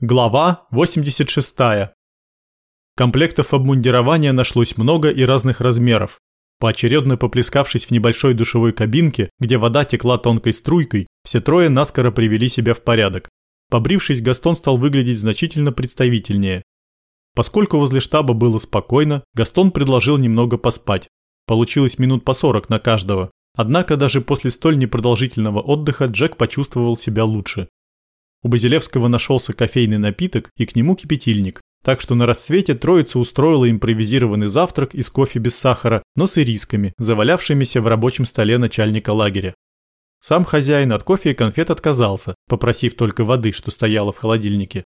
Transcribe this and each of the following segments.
Глава 86. Комплектов обмундирования нашлось много и разных размеров. Поочередно поплескавшись в небольшой душевой кабинке, где вода текла тонкой струйкой, все трое наскоро привели себя в порядок. Побрившись, Гастон стал выглядеть значительно представительнее. Поскольку возле штаба было спокойно, Гастон предложил немного поспать. Получилось минут по 40 на каждого. Однако даже после столь непродолжительного отдыха Джек почувствовал себя лучше. У Базилевского нашелся кофейный напиток и к нему кипятильник, так что на рассвете троица устроила импровизированный завтрак из кофе без сахара, но с ирисками, завалявшимися в рабочем столе начальника лагеря. Сам хозяин от кофе и конфет отказался, попросив только воды, что стояла в холодильнике.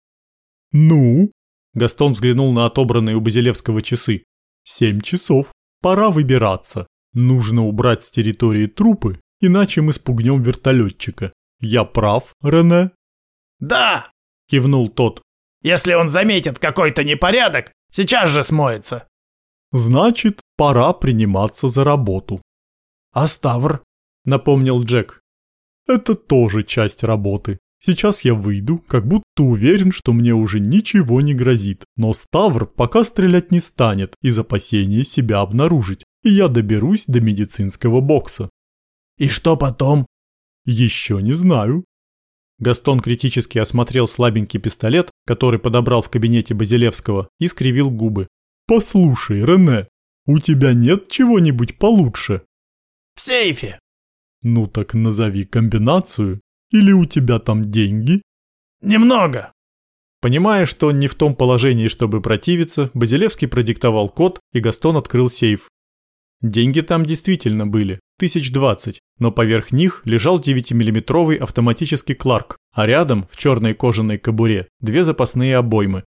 «Ну?» Гастон взглянул на отобранные у Базилевского часы. «Семь часов. Пора выбираться. Нужно убрать с территории трупы, иначе мы спугнем вертолетчика. Я прав, Рене?» «Да!» – кивнул тот. «Если он заметит какой-то непорядок, сейчас же смоется». «Значит, пора приниматься за работу». «А Ставр?» – напомнил Джек. «Это тоже часть работы. Сейчас я выйду, как будто уверен, что мне уже ничего не грозит. Но Ставр пока стрелять не станет из опасения себя обнаружить, и я доберусь до медицинского бокса». «И что потом?» «Еще не знаю. Гастон критически осмотрел слабенький пистолет, который подобрал в кабинете Базилевского, и скривил губы. «Послушай, Рене, у тебя нет чего-нибудь получше?» «В сейфе». «Ну так назови комбинацию. Или у тебя там деньги?» «Немного». Понимая, что он не в том положении, чтобы противиться, Базилевский продиктовал код, и Гастон открыл сейф. Деньги там действительно были, тысяч двадцать, но поверх них лежал 9-миллиметровый автоматический Кларк, а рядом, в черной кожаной кобуре, две запасные обоймы.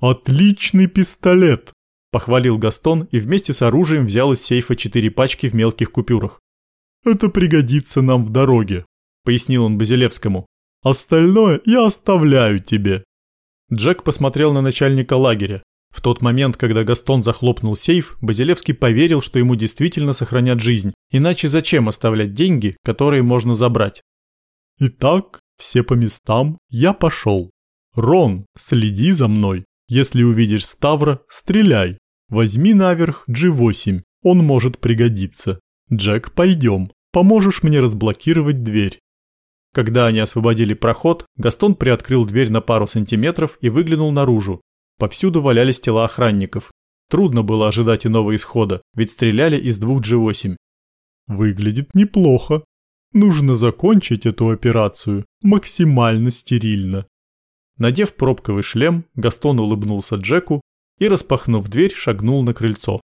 «Отличный пистолет!» – похвалил Гастон и вместе с оружием взял из сейфа четыре пачки в мелких купюрах. «Это пригодится нам в дороге», – пояснил он Базилевскому. «Остальное я оставляю тебе». Джек посмотрел на начальника лагеря. В тот момент, когда Гастон захлопнул сейф, Базилевский поверил, что ему действительно сохранят жизнь, иначе зачем оставлять деньги, которые можно забрать? «Итак, все по местам, я пошел. Рон, следи за мной. Если увидишь Ставра, стреляй. Возьми наверх G8, он может пригодиться. Джек, пойдем, поможешь мне разблокировать дверь». Когда они освободили проход, Гастон приоткрыл дверь на пару сантиметров и выглянул наружу, Повсюду валялись тела охранников. Трудно было ожидать иного исхода, ведь стреляли из двух G8. Выглядит неплохо. Нужно закончить эту операцию максимально стерильно. Надев пробковый шлем, Гастон улыбнулся Джеку и, распахнув дверь, шагнул на крыльцо.